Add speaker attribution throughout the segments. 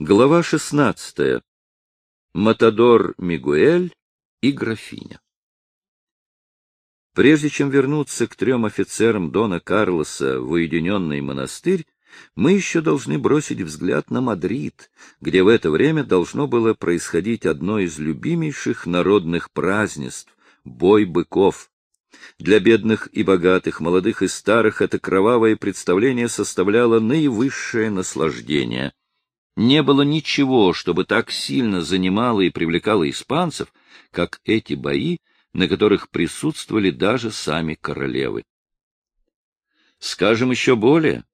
Speaker 1: Глава 16. Матадор Мигуэль и графиня. Прежде чем вернуться к трем офицерам Дона Карлоса в уединенный монастырь, мы еще должны бросить взгляд на Мадрид, где в это время должно было происходить одно из любимейших народных празднеств — бой быков. Для бедных и богатых, молодых и старых это кровавое представление составляло наивысшее наслаждение — не было ничего, чтобы так сильно занимало и привлекало испанцев, как эти бои, на которых присутствовали даже сами королевы. Скажем еще более.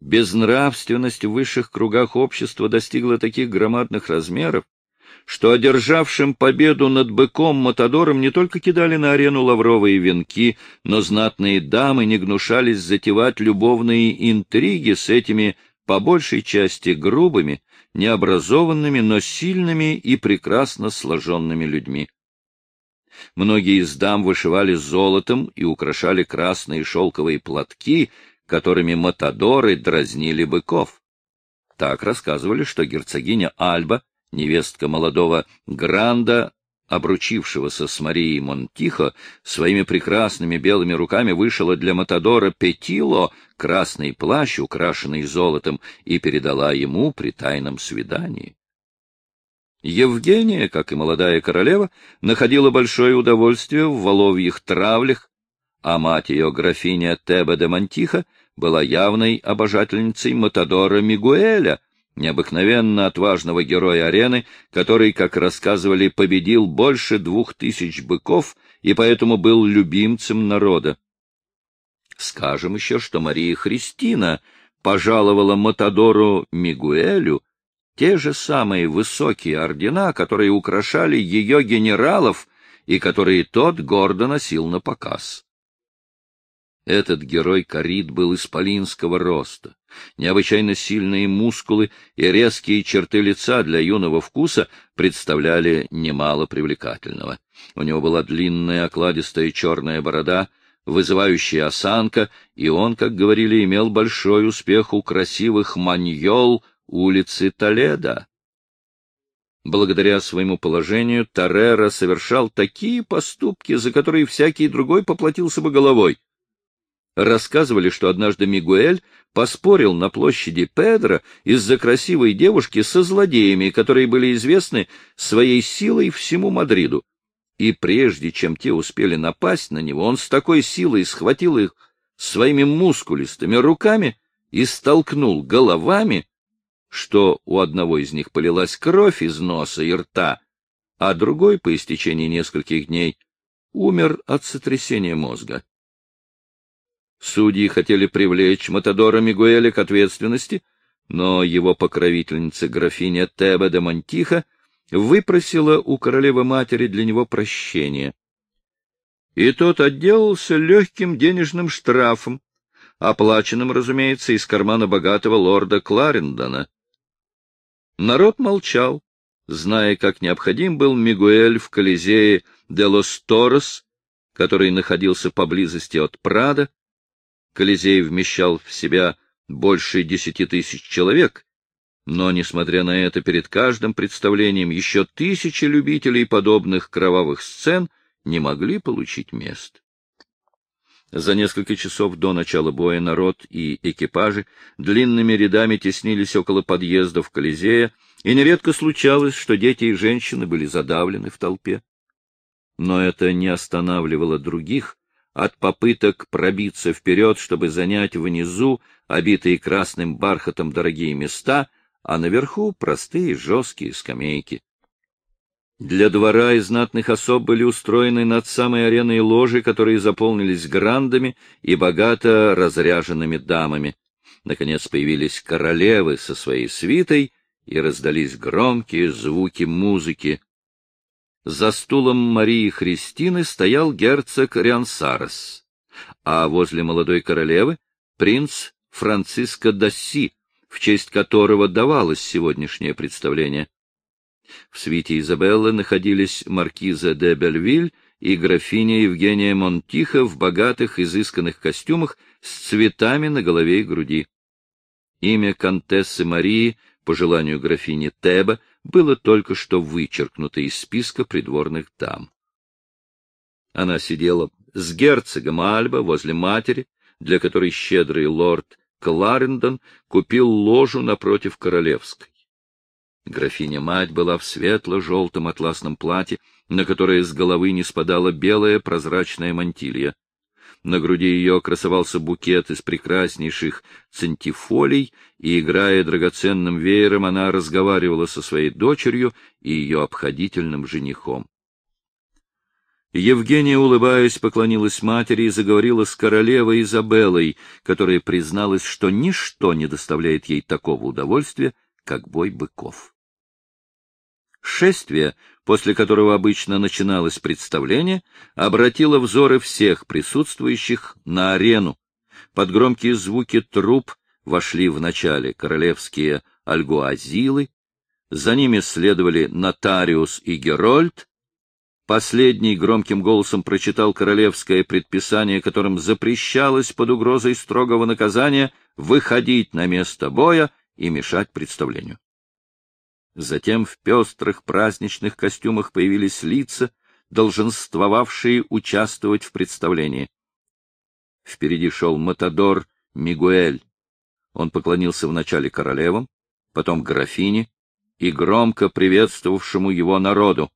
Speaker 1: Безнравственность в высших кругах общества достигла таких громадных размеров, что одержавшим победу над быком-матадором не только кидали на арену лавровые венки, но знатные дамы не гнушались затевать любовные интриги с этими по большей части грубыми, необразованными, но сильными и прекрасно сложенными людьми. Многие из дам вышивали золотом и украшали красные шелковые платки, которыми матадоры дразнили быков. Так рассказывали, что герцогиня Альба, невестка молодого Гранда, обручившегося с Марией Монтихо, своими прекрасными белыми руками вышила для Матадора Петило красный плащ, украшенный золотом, и передала ему при тайном свидании. Евгения, как и молодая королева, находила большое удовольствие в воловьих травлях, а мать ее, графиня Теба де Монтихо, была явной обожательницей Матадора Мигуэля — необыкновенно отважного героя арены, который, как рассказывали, победил больше двух тысяч быков и поэтому был любимцем народа. Скажем еще, что Мария Христина пожаловала Матадору Мигуэлю те же самые высокие ордена, которые украшали ее генералов и которые тот гордо носил на показ. Этот герой Карид был исполинского роста. Необычайно сильные мускулы и резкие черты лица для юного вкуса представляли немало привлекательного. У него была длинная окладистая черная борода, вызывающая осанка, и он, как говорили, имел большой успех у красивых маньол улицы Толедо. Благодаря своему положению Таррера совершал такие поступки, за которые всякий другой поплатился бы головой. Рассказывали, что однажды Мигуэль поспорил на площади Педро из-за красивой девушки со злодеями, которые были известны своей силой всему Мадриду. И прежде чем те успели напасть на него, он с такой силой схватил их своими мускулистыми руками и столкнул головами, что у одного из них полилась кровь из носа и рта, а другой, по истечении нескольких дней, умер от сотрясения мозга. Судьи хотели привлечь Матадора Мигуэля к ответственности, но его покровительница графиня Теба де Монтиха выпросила у королевы-матери для него прощения. И тот отделался легким денежным штрафом, оплаченным, разумеется, из кармана богатого лорда Кларендона. Народ молчал, зная, как необходим был Мигуэль в Колизее де лос Торос, который находился поблизости от Прада, Колизей вмещал в себя больше десяти тысяч человек, но, несмотря на это, перед каждым представлением еще тысячи любителей подобных кровавых сцен не могли получить мест. За несколько часов до начала боя народ и экипажи длинными рядами теснились около подъездов Колизея, и нередко случалось, что дети и женщины были задавлены в толпе. Но это не останавливало других, от попыток пробиться вперед, чтобы занять внизу обитые красным бархатом дорогие места, а наверху простые жесткие скамейки. Для двора и знатных особ были устроены над самой ареной ложи, которые заполнились грандами и богато разряженными дамами. Наконец появились королевы со своей свитой, и раздались громкие звуки музыки. За стулом Марии Христины стоял герцог Риансарес, а возле молодой королевы — принц Франциско Дасси, в честь которого давалось сегодняшнее представление. В свите Изабеллы находились маркиза де Бельвиль и графиня Евгения Монтиха в богатых изысканных костюмах с цветами на голове и груди. Имя контессы Марии по желанию графини Теба, было только что вычеркнуто из списка придворных дам. Она сидела с герцогом Альба возле матери, для которой щедрый лорд Кларендон купил ложу напротив королевской. Графиня-мать была в светло-желтом атласном платье, на которое с головы не спадала белая прозрачная мантилья. На груди ее красовался букет из прекраснейших центифолий, и, играя драгоценным веером, она разговаривала со своей дочерью и ее обходительным женихом. Евгения, улыбаясь, поклонилась матери и заговорила с королевой Изабеллой, которая призналась, что ничто не доставляет ей такого удовольствия, как бой быков. Шествие, после которого обычно начиналось представление, обратило взоры всех присутствующих на арену. Под громкие звуки труп вошли вначале королевские альгуазилы, за ними следовали нотариус и герольд, Последний громким голосом прочитал королевское предписание, которым запрещалось под угрозой строгого наказания выходить на место боя и мешать представлению. Затем в пестрых праздничных костюмах появились лица, долженствовавшие участвовать в представлении. Впереди шел Матадор Мигуэль. Он поклонился вначале королевам, потом графине и громко приветствовавшему его народу.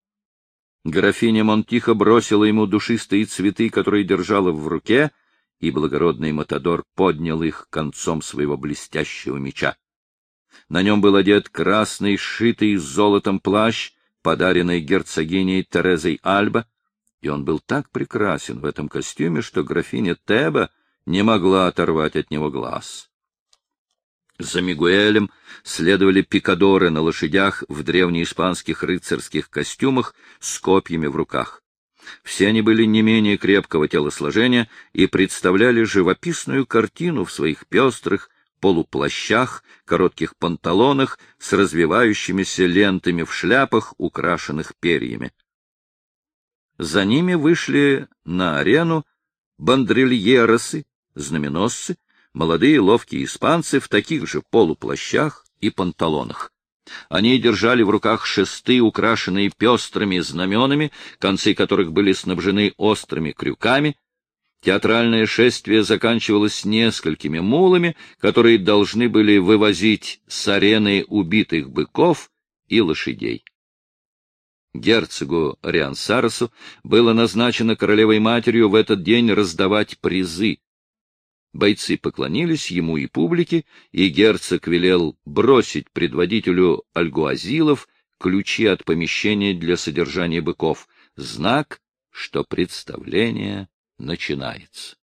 Speaker 1: Графиня Монтихо бросила ему душистые цветы, которые держала в руке, и благородный Матадор поднял их концом своего блестящего меча. На нем был одет красный, сшитый золотом плащ, подаренный герцогиней Терезой Альба, и он был так прекрасен в этом костюме, что графиня Теба не могла оторвать от него глаз. За Мигуэлем следовали пикадоры на лошадях в древнеиспанских рыцарских костюмах с копьями в руках. Все они были не менее крепкого телосложения и представляли живописную картину в своих пестрых полуплащах, коротких панталонах с развивающимися лентами в шляпах, украшенных перьями. За ними вышли на арену бандрильеросы, знаменосцы, молодые ловкие испанцы в таких же полуплащах и панталонах. Они держали в руках шесты, украшенные пестрыми знаменами, концы которых были снабжены острыми крюками. Театральное шествие заканчивалось несколькими мулами, которые должны были вывозить с арены убитых быков и лошадей. Герцогу Риансаресу было назначено королевой матерью в этот день раздавать призы, Бойцы поклонились ему и публике, и герцог велел бросить предводителю альгуазилов ключи от помещения для содержания быков, знак, что представление начинается.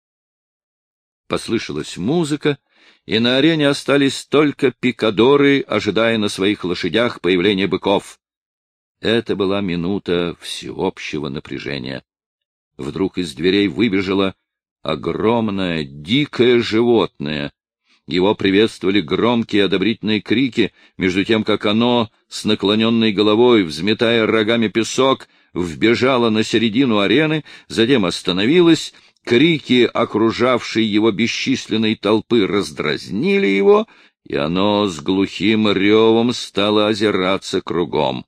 Speaker 1: Послышалась музыка, и на арене остались только пикадоры, ожидая на своих лошадях появления быков. Это была минута всеобщего напряжения. Вдруг из дверей выбежала огромное, дикое животное. Его приветствовали громкие одобрительные крики, между тем, как оно, с наклоненной головой, взметая рогами песок, вбежало на середину арены, затем остановилось, крики, окружавшие его бесчисленной толпы, раздразнили его, и оно с глухим ревом стало озираться кругом.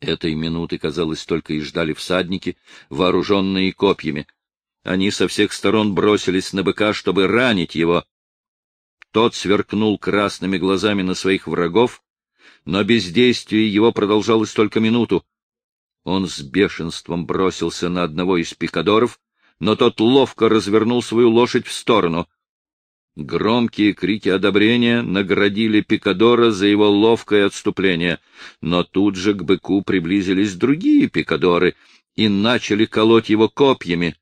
Speaker 1: Этой минуты, казалось, только и ждали всадники, вооруженные копьями — они со всех сторон бросились на быка, чтобы ранить его. Тот сверкнул красными глазами на своих врагов, но бездействие его продолжалось только минуту. Он с бешенством бросился на одного из пикадоров, но тот ловко развернул свою лошадь в сторону. Громкие крики одобрения наградили пикадора за его ловкое отступление, но тут же к быку приблизились другие пикадоры и начали колоть его копьями.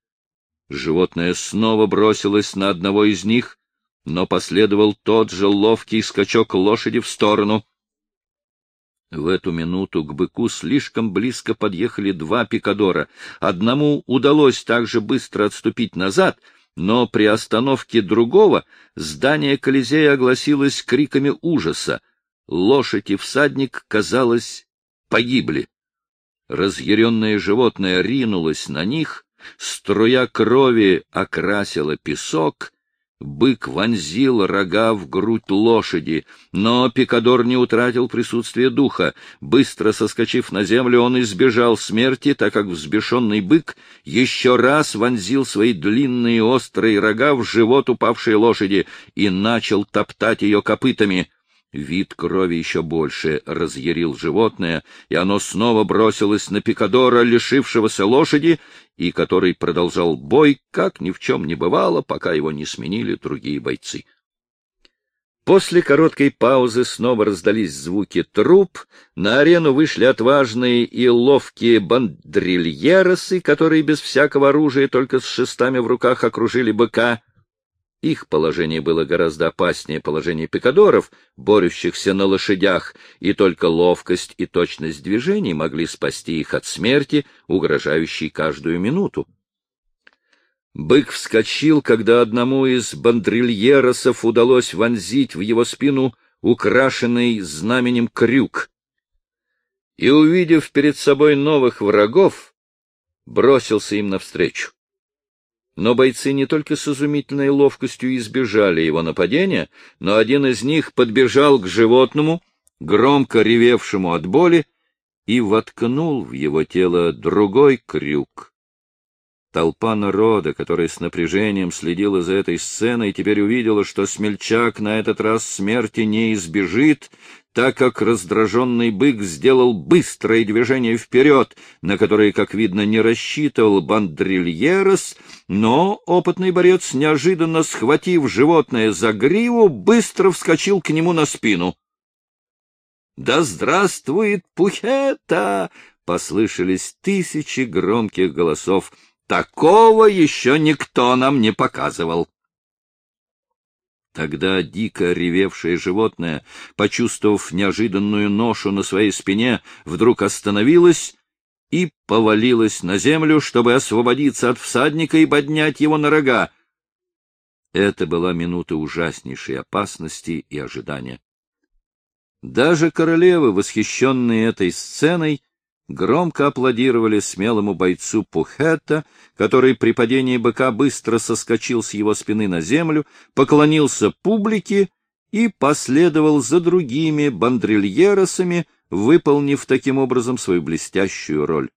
Speaker 1: Животное снова бросилось на одного из них, но последовал тот же ловкий скачок лошади в сторону. В эту минуту к быку слишком близко подъехали два пикадора. Одному удалось также быстро отступить назад, но при остановке другого здание Колизея огласилось криками ужаса. Лошадь и всадник, казалось, погибли. Разъяренное животное ринулось на них, Струя крови окрасила песок, Бык вонзил рога в грудь лошади, но Пикадор не утратил присутствие духа. Быстро соскочив на землю, он избежал смерти, так как взбешенный бык еще раз вонзил свои длинные острые рога в живот упавшей лошади и начал топтать ее копытами. Вид крови еще больше разъярил животное, и оно снова бросилось на Пикадора, лишившегося лошади, и который продолжал бой, как ни в чем не бывало, пока его не сменили другие бойцы. После короткой паузы снова раздались звуки труп, на арену вышли отважные и ловкие бандрильеросы, которые без всякого оружия, только с шестами в руках окружили быка — их положение было гораздо опаснее положения пикадоров, борющихся на лошадях, и только ловкость и точность движений могли спасти их от смерти, угрожающей каждую минуту. Бык вскочил, когда одному из бандрильеросов удалось вонзить в его спину украшенный знаменем крюк. И, увидев перед собой новых врагов, бросился им навстречу. Но бойцы не только с изумительной ловкостью избежали его нападения, но один из них подбежал к животному, громко ревевшему от боли, и воткнул в его тело другой крюк. Толпа народа, которая с напряжением следила за этой сценой, теперь увидела, что смельчак на этот раз смерти не избежит, так как раздраженный бык сделал быстрое движение вперед, на которое, как видно, не рассчитывал Бандрильерос, но опытный борец, неожиданно схватив животное за гриву, быстро вскочил к нему на спину. «Да здравствует Пухета!» — послышались тысячи громких голосов. «Такого еще никто нам не показывал!» Тогда дико ревевшее животное, почувствовав неожиданную ношу на своей спине, вдруг остановилось и повалилось на землю, чтобы освободиться от всадника и поднять его на рога. Это была минута ужаснейшей опасности и ожидания. Даже королевы, восхищенные этой сценой, громко аплодировали смелому бойцу Пухета, который при падении быка быстро соскочил с его спины на землю, поклонился публике и последовал за другими бандрильеросами, выполнив таким образом свою блестящую роль.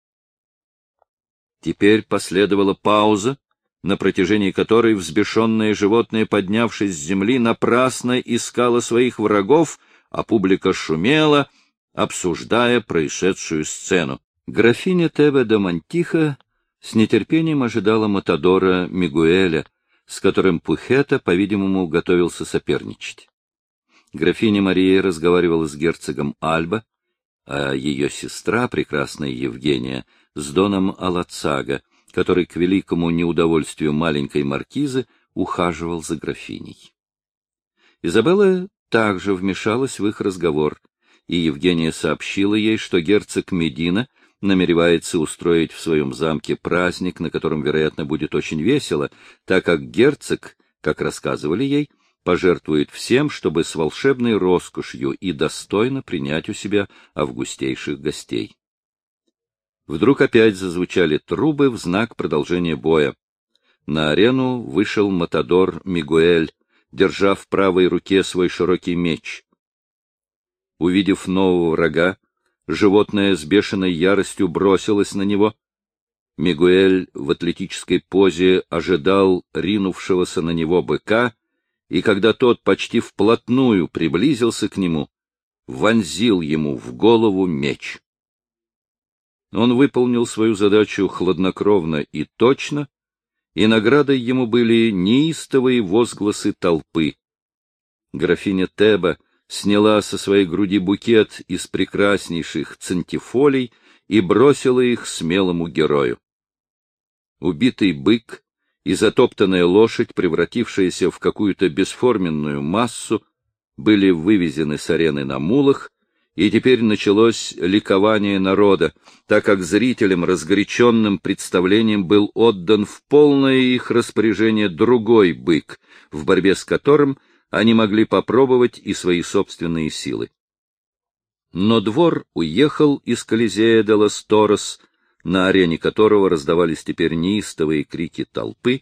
Speaker 1: Теперь последовала пауза, на протяжении которой взбешенное животное, поднявшись с земли, напрасно искало своих врагов, а публика шумела — обсуждая происшедшую сцену. Графиня Тебе де Мантиха с нетерпением ожидала Матадора Мигуэля, с которым Пухета, по-видимому, готовился соперничать. Графиня Мария разговаривала с герцогом Альба, а ее сестра, прекрасная Евгения, с доном Алацага, который к великому неудовольствию маленькой маркизы ухаживал за графиней. Изабелла также вмешалась в их разговор, и Евгения сообщила ей, что герцог Медина намеревается устроить в своем замке праздник, на котором, вероятно, будет очень весело, так как герцог, как рассказывали ей, пожертвует всем, чтобы с волшебной роскошью и достойно принять у себя августейших гостей. Вдруг опять зазвучали трубы в знак продолжения боя. На арену вышел Матадор Мигуэль, держа в правой руке свой широкий меч. Увидев нового врага, животное с бешеной яростью бросилось на него. Мигуэль в атлетической позе ожидал ринувшегося на него быка, и когда тот почти вплотную приблизился к нему, вонзил ему в голову меч. Он выполнил свою задачу хладнокровно и точно, и наградой ему были неистовые возгласы толпы. Графиня Теба сняла со своей груди букет из прекраснейших центифолей и бросила их смелому герою. Убитый бык и затоптанная лошадь, превратившаяся в какую-то бесформенную массу, были вывезены с арены на мулах, и теперь началось ликование народа, так как зрителям разгоряченным представлением был отдан в полное их распоряжение другой бык, в борьбе с которым — они могли попробовать и свои собственные силы. Но двор уехал из Колизея де лас Торос, на арене которого раздавались теперь неистовые крики толпы,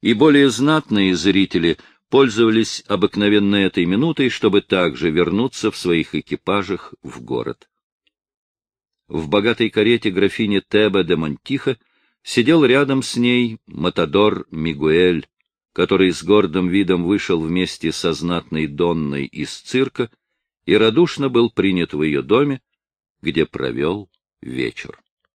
Speaker 1: и более знатные зрители пользовались обыкновенно этой минутой, чтобы также вернуться в своих экипажах в город. В богатой карете графини Теба де Монтиха сидел рядом с ней Матадор Мигуэль, который с гордым видом вышел вместе со знатной Донной из цирка и радушно был принят в ее доме, где провел вечер.